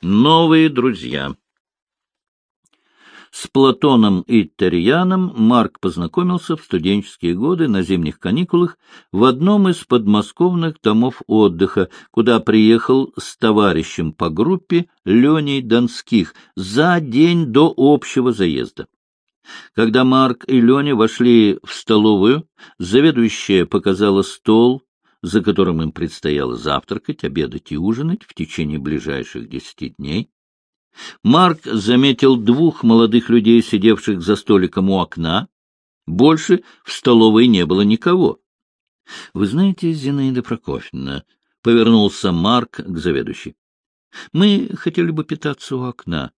Новые друзья. С Платоном и Терьяном Марк познакомился в студенческие годы на зимних каникулах в одном из подмосковных домов отдыха, куда приехал с товарищем по группе Леней Донских за день до общего заезда. Когда Марк и Леня вошли в столовую, заведующая показала стол, за которым им предстояло завтракать, обедать и ужинать в течение ближайших десяти дней. Марк заметил двух молодых людей, сидевших за столиком у окна. Больше в столовой не было никого. — Вы знаете, Зинаида Прокофьевна, — повернулся Марк к заведующей, — мы хотели бы питаться у окна.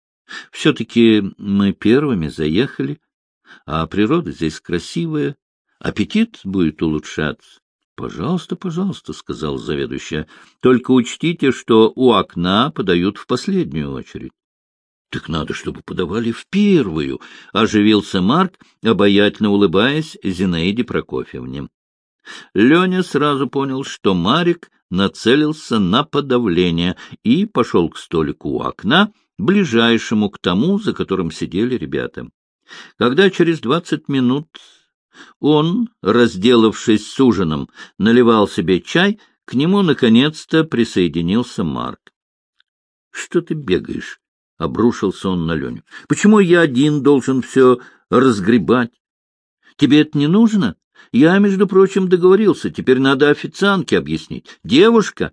Все-таки мы первыми заехали, а природа здесь красивая, аппетит будет улучшаться. — Пожалуйста, пожалуйста, — сказал заведующая, — только учтите, что у окна подают в последнюю очередь. — Так надо, чтобы подавали в первую, — оживился Марк, обаятельно улыбаясь Зинаиде Прокофьевне. Леня сразу понял, что Марик нацелился на подавление и пошел к столику у окна, ближайшему к тому, за которым сидели ребята. Когда через двадцать минут он, разделавшись с ужином, наливал себе чай, к нему наконец-то присоединился Марк. — Что ты бегаешь? — обрушился он на Леню. — Почему я один должен все разгребать? Тебе это не нужно? Я, между прочим, договорился. Теперь надо официантке объяснить. Девушка,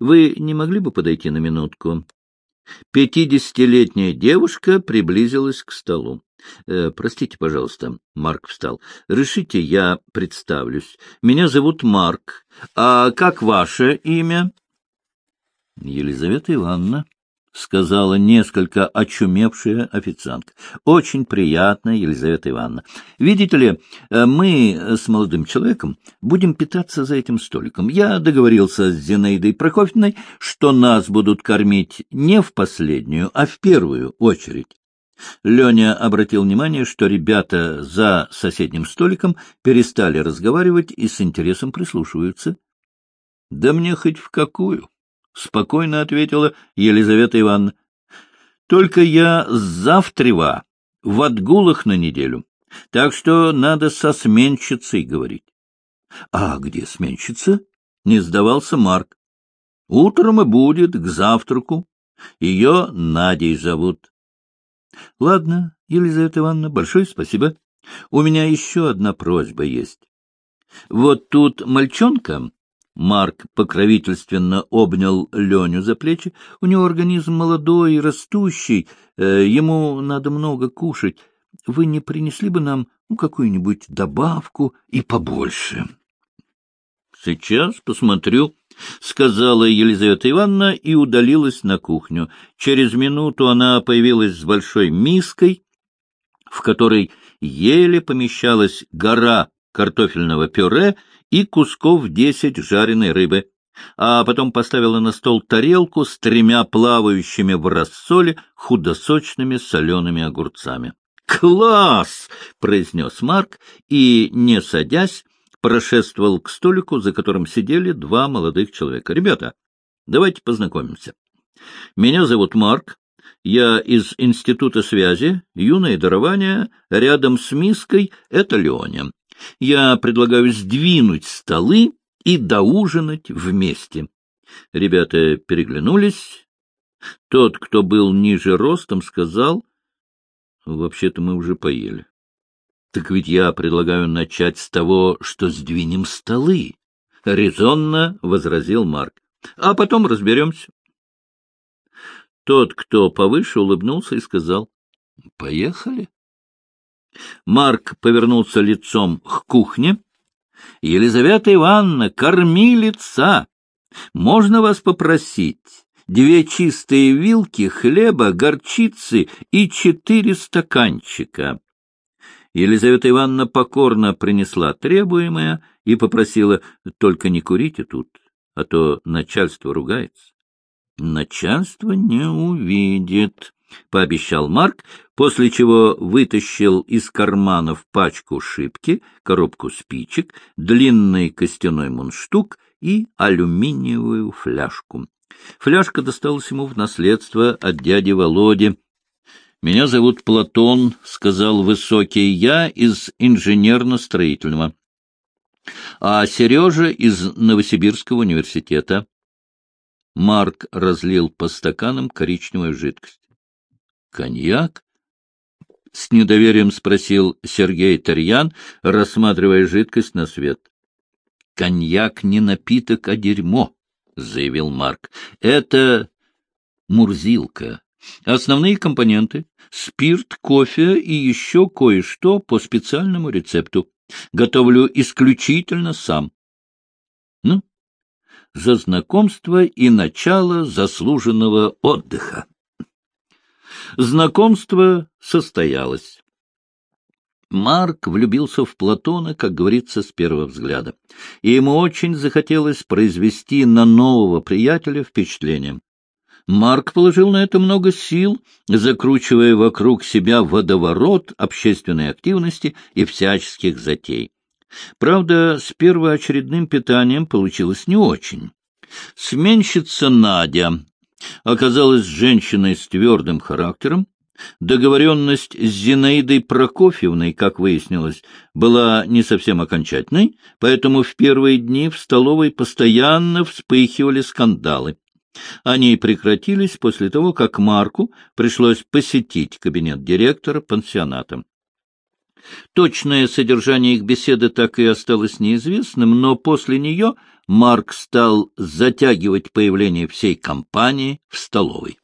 вы не могли бы подойти на минутку? Пятидесятилетняя девушка приблизилась к столу. «Э, — Простите, пожалуйста, — Марк встал. — Решите, я представлюсь. Меня зовут Марк. А как ваше имя? — Елизавета Ивановна. — сказала несколько очумевшая официантка. — Очень приятно, Елизавета Ивановна. Видите ли, э, мы с молодым человеком будем питаться за этим столиком. Я договорился с Зинаидой Прокофьевной, что нас будут кормить не в последнюю, а в первую очередь. Леня обратил внимание, что ребята за соседним столиком перестали разговаривать и с интересом прислушиваются. — Да мне хоть в какую, — спокойно ответила Елизавета Ивановна. — Только я завтрева в отгулах на неделю, так что надо со сменщицей говорить. — А где сменщица? — не сдавался Марк. — Утром и будет, к завтраку. Ее Надей зовут. — Ладно, Елизавета Ивановна, большое спасибо. У меня еще одна просьба есть. Вот тут мальчонка Марк покровительственно обнял Леню за плечи. У него организм молодой и растущий, э, ему надо много кушать. Вы не принесли бы нам ну, какую-нибудь добавку и побольше? — Сейчас посмотрю, — сказала Елизавета Ивановна и удалилась на кухню. Через минуту она появилась с большой миской, в которой еле помещалась гора картофельного пюре и кусков десять жареной рыбы, а потом поставила на стол тарелку с тремя плавающими в рассоле худосочными солеными огурцами. «Класс!» — произнес Марк и, не садясь, прошествовал к столику, за которым сидели два молодых человека. «Ребята, давайте познакомимся. Меня зовут Марк, я из Института связи, юное дарование, рядом с миской — это Леоня. Я предлагаю сдвинуть столы и доужинать вместе. Ребята переглянулись. Тот, кто был ниже ростом, сказал, «Вообще-то мы уже поели». «Так ведь я предлагаю начать с того, что сдвинем столы», — резонно возразил Марк. «А потом разберемся». Тот, кто повыше, улыбнулся и сказал, «Поехали». Марк повернулся лицом к кухне. — Елизавета Ивановна, кормилица! Можно вас попросить? Две чистые вилки хлеба, горчицы и четыре стаканчика. Елизавета Ивановна покорно принесла требуемое и попросила «Только не курите тут, а то начальство ругается». «Начальство не увидит», — пообещал Марк, после чего вытащил из карманов пачку шипки, коробку спичек, длинный костяной мундштук и алюминиевую фляжку. Фляжка досталась ему в наследство от дяди Володи. «Меня зовут Платон», — сказал Высокий, — «я из инженерно-строительного» а Сережа из Новосибирского университета. Марк разлил по стаканам коричневую жидкость. — Коньяк? — с недоверием спросил Сергей Тарьян, рассматривая жидкость на свет. — Коньяк не напиток, а дерьмо, — заявил Марк. — Это мурзилка. Основные компоненты — спирт, кофе и еще кое-что по специальному рецепту. Готовлю исключительно сам. Ну, за знакомство и начало заслуженного отдыха. Знакомство состоялось. Марк влюбился в Платона, как говорится, с первого взгляда, и ему очень захотелось произвести на нового приятеля впечатление. Марк положил на это много сил, закручивая вокруг себя водоворот общественной активности и всяческих затей. Правда, с первоочередным питанием получилось не очень. Сменщица Надя оказалась женщиной с твердым характером. Договоренность с Зинаидой Прокофьевной, как выяснилось, была не совсем окончательной, поэтому в первые дни в столовой постоянно вспыхивали скандалы. Они прекратились после того, как Марку пришлось посетить кабинет директора пансионата. Точное содержание их беседы так и осталось неизвестным, но после нее Марк стал затягивать появление всей компании в столовой.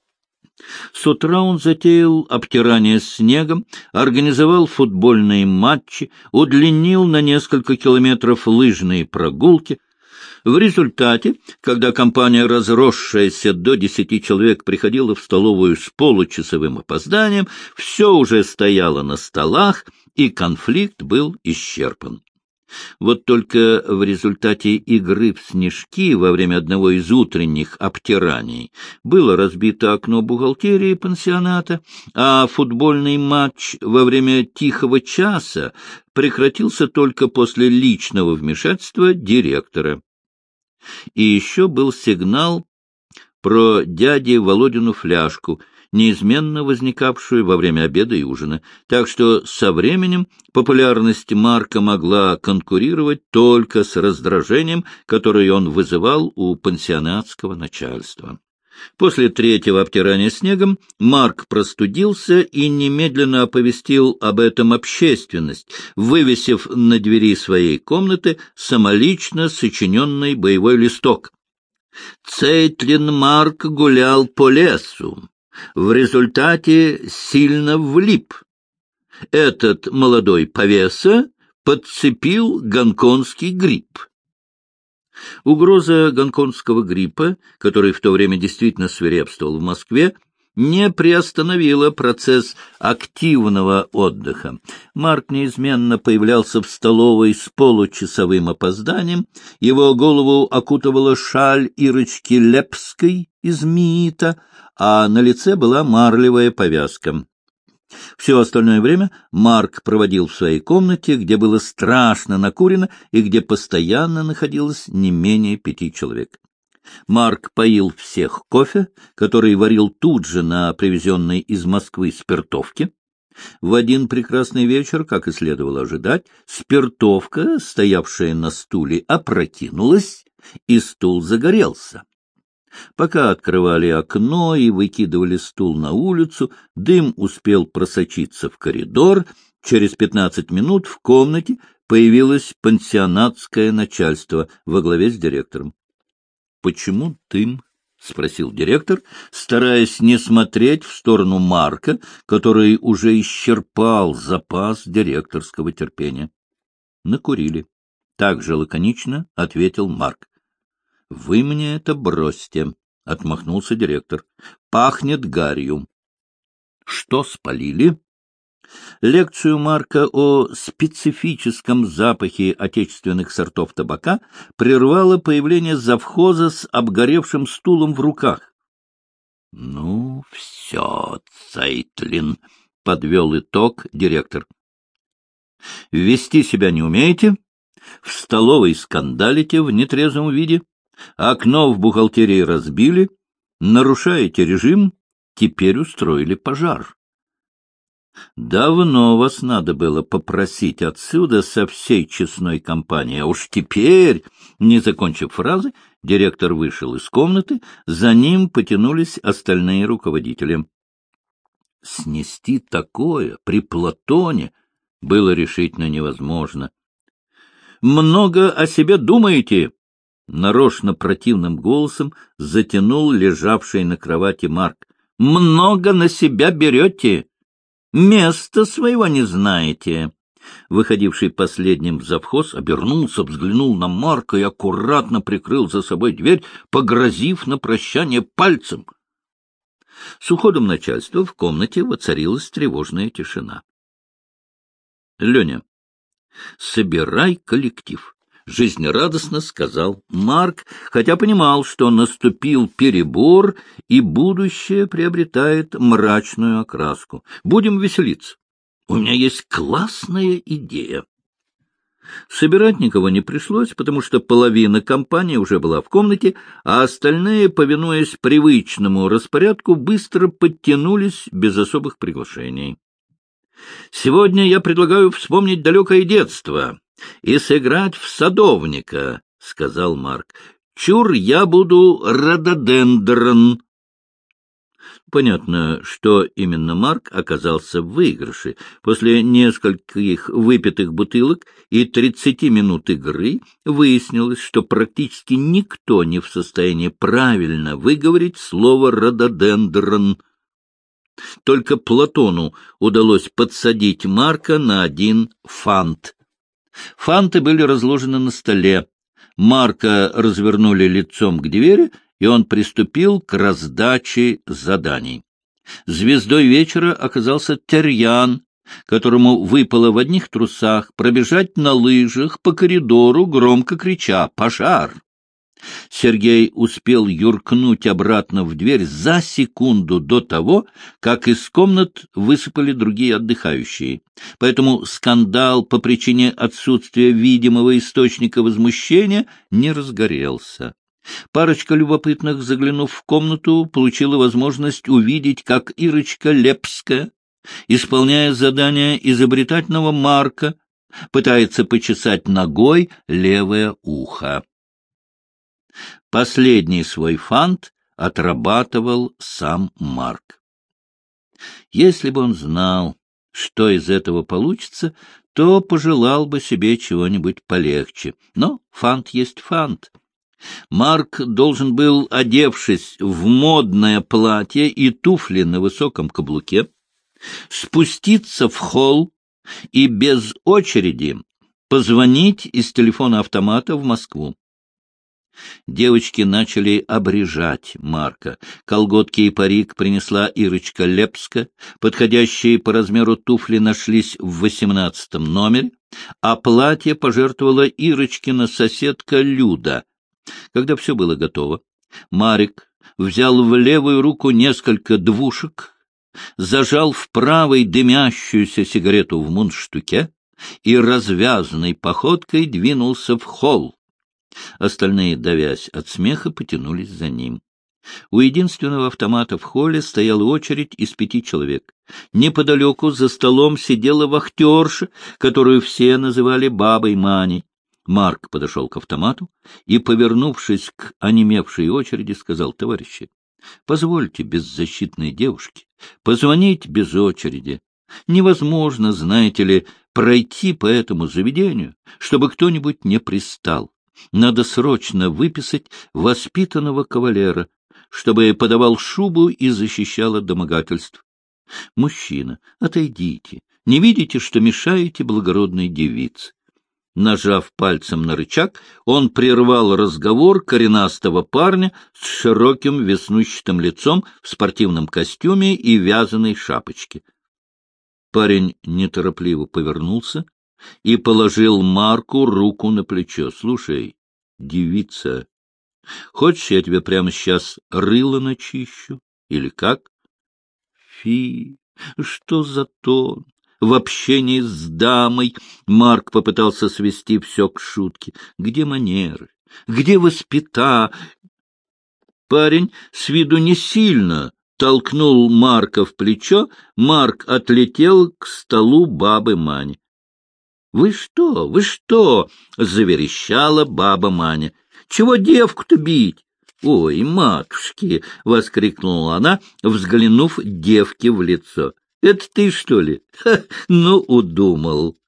С утра он затеял обтирание снегом, организовал футбольные матчи, удлинил на несколько километров лыжные прогулки, в результате, когда компания, разросшаяся до десяти человек, приходила в столовую с получасовым опозданием, все уже стояло на столах, и конфликт был исчерпан. Вот только в результате игры в снежки во время одного из утренних обтираний было разбито окно бухгалтерии пансионата, а футбольный матч во время тихого часа прекратился только после личного вмешательства директора. И еще был сигнал про дяди Володину фляжку, неизменно возникавшую во время обеда и ужина, так что со временем популярность Марка могла конкурировать только с раздражением, которое он вызывал у пансионатского начальства. После третьего обтирания снегом Марк простудился и немедленно оповестил об этом общественность, вывесив на двери своей комнаты самолично сочиненный боевой листок. Цейтлин Марк гулял по лесу. В результате сильно влип. Этот молодой повеса подцепил гонконгский грипп. Угроза гонконгского гриппа, который в то время действительно свирепствовал в Москве, не приостановила процесс активного отдыха. Марк неизменно появлялся в столовой с получасовым опозданием, его голову окутывала шаль Ирочки Лепской из МИИТа, а на лице была марлевая повязка. Все остальное время Марк проводил в своей комнате, где было страшно накурено и где постоянно находилось не менее пяти человек. Марк поил всех кофе, который варил тут же на привезенной из Москвы спиртовке. В один прекрасный вечер, как и следовало ожидать, спиртовка, стоявшая на стуле, опрокинулась, и стул загорелся. Пока открывали окно и выкидывали стул на улицу, дым успел просочиться в коридор. Через пятнадцать минут в комнате появилось пансионатское начальство во главе с директором. — Почему дым? — спросил директор, стараясь не смотреть в сторону Марка, который уже исчерпал запас директорского терпения. — Накурили. Так же лаконично ответил Марк. — Вы мне это бросьте, — отмахнулся директор. — Пахнет гарью. — Что спалили? Лекцию Марка о специфическом запахе отечественных сортов табака прервало появление завхоза с обгоревшим стулом в руках. — Ну, все, Цейтлин, — подвел итог директор. — Вести себя не умеете? В столовой скандалите в нетрезвом виде? Окно в бухгалтерии разбили, нарушаете режим, теперь устроили пожар. Давно вас надо было попросить отсюда со всей честной компанией, а уж теперь, не закончив фразы, директор вышел из комнаты, за ним потянулись остальные руководители. Снести такое при Платоне было решительно невозможно. «Много о себе думаете?» Нарочно противным голосом затянул лежавший на кровати Марк. «Много на себя берете!» Места своего не знаете. Выходивший последним в завхоз обернулся, взглянул на Марка и аккуратно прикрыл за собой дверь, погрозив на прощание пальцем. С уходом начальства в комнате воцарилась тревожная тишина. — Леня, собирай коллектив. — жизнерадостно сказал Марк, хотя понимал, что наступил перебор, и будущее приобретает мрачную окраску. Будем веселиться. У меня есть классная идея. Собирать никого не пришлось, потому что половина компании уже была в комнате, а остальные, повинуясь привычному распорядку, быстро подтянулись без особых приглашений. Сегодня я предлагаю вспомнить далекое детство и сыграть в садовника, — сказал Марк. — Чур, я буду рододендрон. Понятно, что именно Марк оказался в выигрыше. После нескольких выпитых бутылок и тридцати минут игры выяснилось, что практически никто не в состоянии правильно выговорить слово «рододендрон». Только Платону удалось подсадить Марка на один фант. Фанты были разложены на столе. Марка развернули лицом к двери, и он приступил к раздаче заданий. Звездой вечера оказался Терьян, которому выпало в одних трусах пробежать на лыжах по коридору, громко крича «Пожар!». Сергей успел юркнуть обратно в дверь за секунду до того, как из комнат высыпали другие отдыхающие. Поэтому скандал по причине отсутствия видимого источника возмущения не разгорелся. Парочка любопытных, заглянув в комнату, получила возможность увидеть, как Ирочка Лепская, исполняя задание изобретательного Марка, пытается почесать ногой левое ухо. Последний свой фант отрабатывал сам Марк. Если бы он знал, что из этого получится, то пожелал бы себе чего-нибудь полегче. Но фант есть фант. Марк должен был, одевшись в модное платье и туфли на высоком каблуке, спуститься в холл и без очереди позвонить из телефона автомата в Москву. Девочки начали обрежать Марка. Колготки и парик принесла Ирочка Лепска. Подходящие по размеру туфли нашлись в восемнадцатом номере, а платье пожертвовала Ирочкина соседка Люда. Когда все было готово, Марик взял в левую руку несколько двушек, зажал в правой дымящуюся сигарету в мундштуке и развязанной походкой двинулся в холл. Остальные, давясь от смеха, потянулись за ним. У единственного автомата в холле стояла очередь из пяти человек. Неподалеку за столом сидела вахтерша, которую все называли бабой Маней. Марк подошел к автомату и, повернувшись к онемевшей очереди, сказал, товарищи, позвольте беззащитной девушке позвонить без очереди. Невозможно, знаете ли, пройти по этому заведению, чтобы кто-нибудь не пристал. Надо срочно выписать воспитанного кавалера, чтобы подавал шубу и защищал от домогательств. Мужчина, отойдите. Не видите, что мешаете благородной девице? Нажав пальцем на рычаг, он прервал разговор коренастого парня с широким веснущатым лицом в спортивном костюме и вязаной шапочке. Парень неторопливо повернулся и положил Марку руку на плечо. — Слушай, девица, хочешь, я тебе прямо сейчас рыло начищу? Или как? — Фи, что за тон? В общении с дамой Марк попытался свести все к шутке. Где манеры? Где воспита? Парень с виду не сильно толкнул Марка в плечо, Марк отлетел к столу бабы Мани. — Вы что, вы что? — заверещала баба Маня. — Чего девку-то бить? — Ой, матушки! — воскликнула она, взглянув девке в лицо. — Это ты, что ли? Ну, удумал.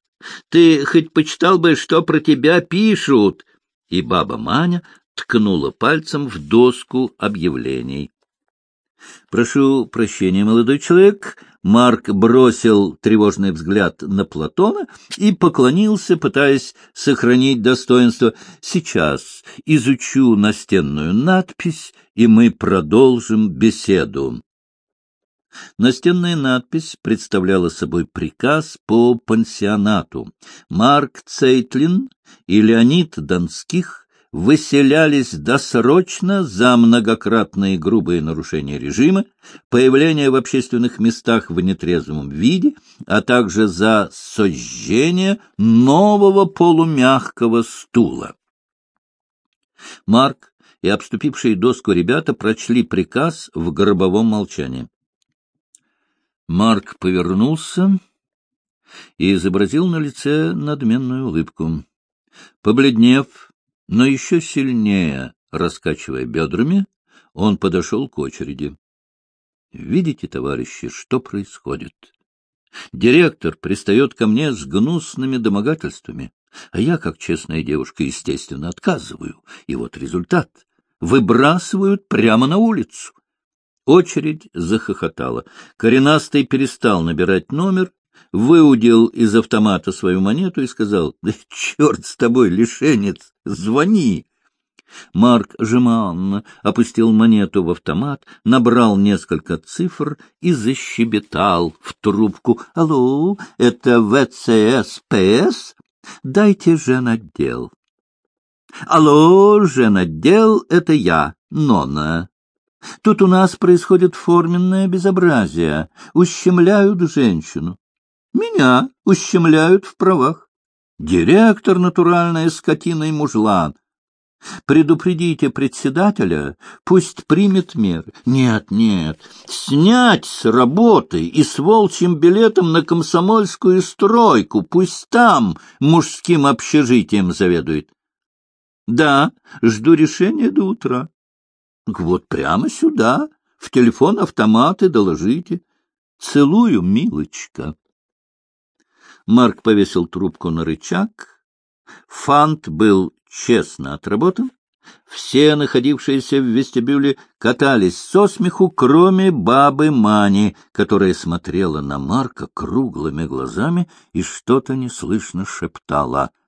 Ты хоть почитал бы, что про тебя пишут? И баба Маня ткнула пальцем в доску объявлений. — Прошу прощения, молодой человек. Марк бросил тревожный взгляд на Платона и поклонился, пытаясь сохранить достоинство. — Сейчас изучу настенную надпись, и мы продолжим беседу. Настенная надпись представляла собой приказ по пансионату. Марк Цейтлин и Леонид Донских выселялись досрочно за многократные грубые нарушения режима, появление в общественных местах в нетрезвом виде, а также за сожжение нового полумягкого стула. Марк и обступившие доску ребята прочли приказ в гробовом молчании. Марк повернулся и изобразил на лице надменную улыбку. Побледнев, но еще сильнее раскачивая бедрами, он подошел к очереди. — Видите, товарищи, что происходит? Директор пристает ко мне с гнусными домогательствами, а я, как честная девушка, естественно, отказываю. И вот результат. Выбрасывают прямо на улицу. Очередь захохотала. Коренастый перестал набирать номер, выудил из автомата свою монету и сказал, — Да черт с тобой, лишенец, звони! Марк жеманно опустил монету в автомат, набрал несколько цифр и защебетал в трубку. — Алло, это ВЦСПС? Дайте женотдел. — Алло, женотдел, это я, Нона. Тут у нас происходит форменное безобразие. Ущемляют женщину. Меня ущемляют в правах. Директор — натуральная скотина и мужлан. Предупредите председателя, пусть примет меры. Нет, нет, снять с работы и с волчьим билетом на комсомольскую стройку, пусть там мужским общежитием заведует. Да, жду решения до утра. Вот прямо сюда, в телефон-автоматы доложите. Целую, милочка. Марк повесил трубку на рычаг. Фант был честно отработан. Все находившиеся в вестибюле катались со смеху, кроме бабы Мани, которая смотрела на Марка круглыми глазами и что-то неслышно шептала —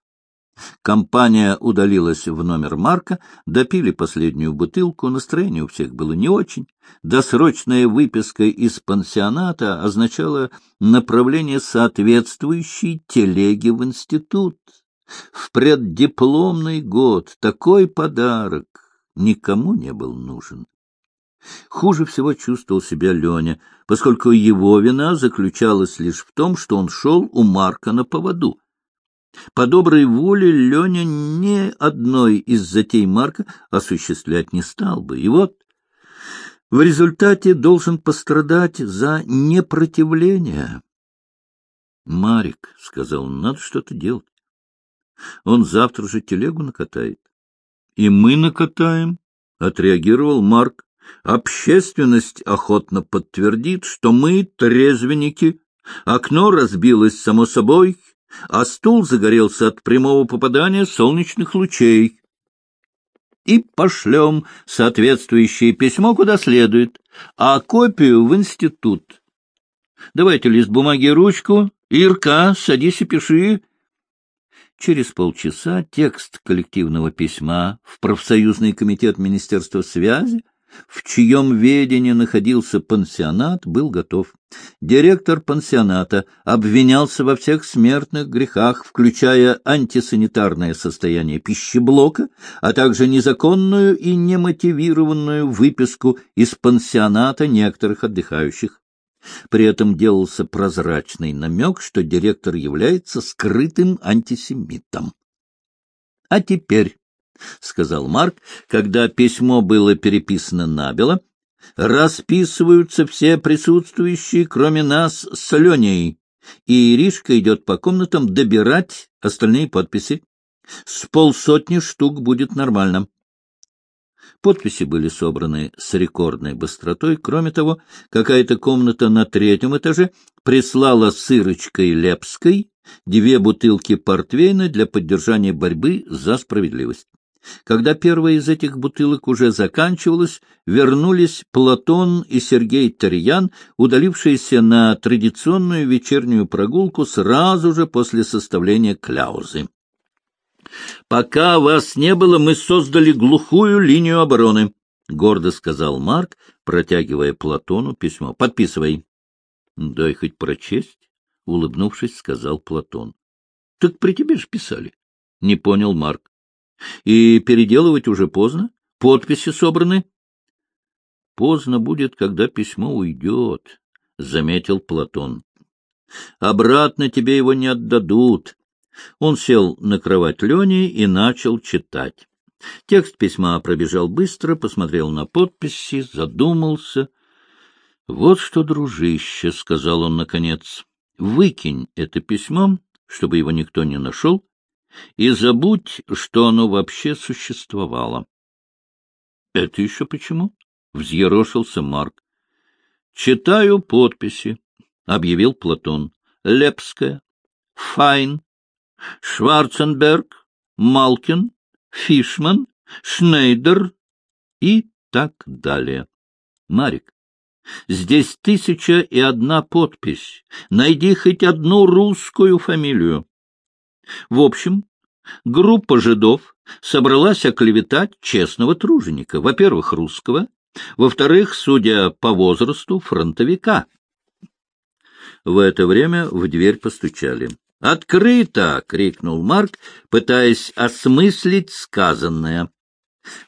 Компания удалилась в номер Марка, допили последнюю бутылку, настроение у всех было не очень. Досрочная выписка из пансионата означала направление соответствующей телеги в институт. В преддипломный год такой подарок никому не был нужен. Хуже всего чувствовал себя Леня, поскольку его вина заключалась лишь в том, что он шел у Марка на поводу. По доброй воле Леня ни одной из затей Марка осуществлять не стал бы. И вот в результате должен пострадать за непротивление. — Марик, — сказал надо что-то делать. Он завтра же телегу накатает. — И мы накатаем, — отреагировал Марк. Общественность охотно подтвердит, что мы трезвенники. Окно разбилось само собой, а стул загорелся от прямого попадания солнечных лучей. И пошлем соответствующее письмо куда следует, а копию в институт. Давайте лист бумаги и ручку. Ирка, садись и пиши. Через полчаса текст коллективного письма в профсоюзный комитет Министерства связи в чьем ведении находился пансионат, был готов. Директор пансионата обвинялся во всех смертных грехах, включая антисанитарное состояние пищеблока, а также незаконную и немотивированную выписку из пансионата некоторых отдыхающих. При этом делался прозрачный намек, что директор является скрытым антисемитом. А теперь — сказал Марк, когда письмо было переписано набело. — Расписываются все присутствующие, кроме нас с Леней, и Иришка идет по комнатам добирать остальные подписи. С полсотни штук будет нормально. Подписи были собраны с рекордной быстротой. Кроме того, какая-то комната на третьем этаже прислала сырочкой Лепской две бутылки портвейна для поддержания борьбы за справедливость. Когда первая из этих бутылок уже заканчивалась, вернулись Платон и Сергей Тарьян, удалившиеся на традиционную вечернюю прогулку сразу же после составления кляузы. Пока вас не было, мы создали глухую линию обороны, — гордо сказал Марк, протягивая Платону письмо. — Подписывай. — Дай хоть прочесть, — улыбнувшись, сказал Платон. — Так при тебе же писали. — не понял Марк. — И переделывать уже поздно? Подписи собраны? — Поздно будет, когда письмо уйдет, — заметил Платон. — Обратно тебе его не отдадут. Он сел на кровать Лени и начал читать. Текст письма пробежал быстро, посмотрел на подписи, задумался. — Вот что, дружище, — сказал он наконец, — выкинь это письмо, чтобы его никто не нашел, и забудь, что оно вообще существовало. — Это еще почему? — взъерошился Марк. — Читаю подписи, — объявил Платон. — Лепская, Файн, Шварценберг, Малкин, Фишман, Шнейдер и так далее. Марик, здесь тысяча и одна подпись. Найди хоть одну русскую фамилию. В общем, группа жидов собралась оклеветать честного труженика, во-первых, русского, во-вторых, судя по возрасту, фронтовика. В это время в дверь постучали. «Открыто!» — крикнул Марк, пытаясь осмыслить сказанное.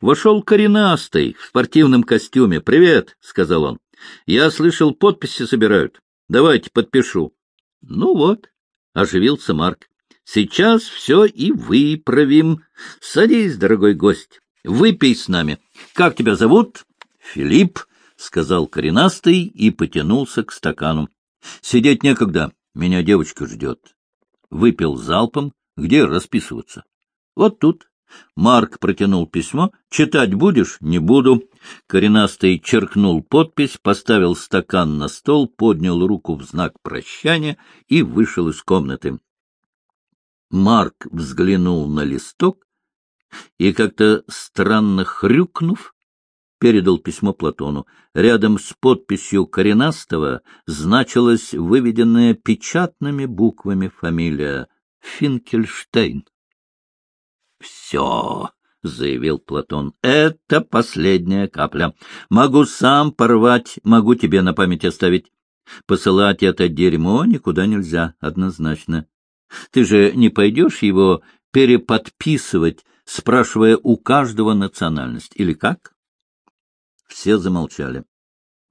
Вошел коренастый в спортивном костюме. «Привет!» — сказал он. «Я слышал, подписи собирают. Давайте подпишу». «Ну вот», — оживился Марк. «Сейчас все и выправим. Садись, дорогой гость. Выпей с нами. Как тебя зовут?» «Филипп», — сказал коренастый и потянулся к стакану. «Сидеть некогда. Меня девочка ждет» выпил залпом. Где расписываться? Вот тут. Марк протянул письмо. Читать будешь? Не буду. Коренастый черкнул подпись, поставил стакан на стол, поднял руку в знак прощания и вышел из комнаты. Марк взглянул на листок и, как-то странно хрюкнув, передал письмо Платону. Рядом с подписью коренастого значилась выведенная печатными буквами фамилия Финкельштейн. — Все, — заявил Платон, — это последняя капля. Могу сам порвать, могу тебе на память оставить. Посылать это дерьмо никуда нельзя, однозначно. Ты же не пойдешь его переподписывать, спрашивая у каждого национальность, или как? Все замолчали.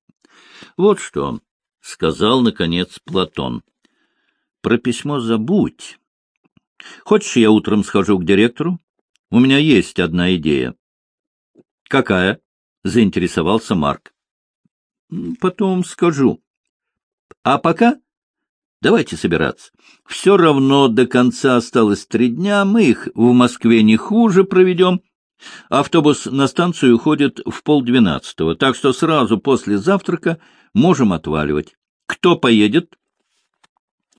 — Вот что, — сказал, наконец, Платон. — Про письмо забудь. Хочешь, я утром схожу к директору? У меня есть одна идея. — Какая? — заинтересовался Марк. — Потом скажу. А пока давайте собираться. Все равно до конца осталось три дня, мы их в Москве не хуже проведем. Автобус на станцию уходит в полдвенадцатого, так что сразу после завтрака можем отваливать. Кто поедет?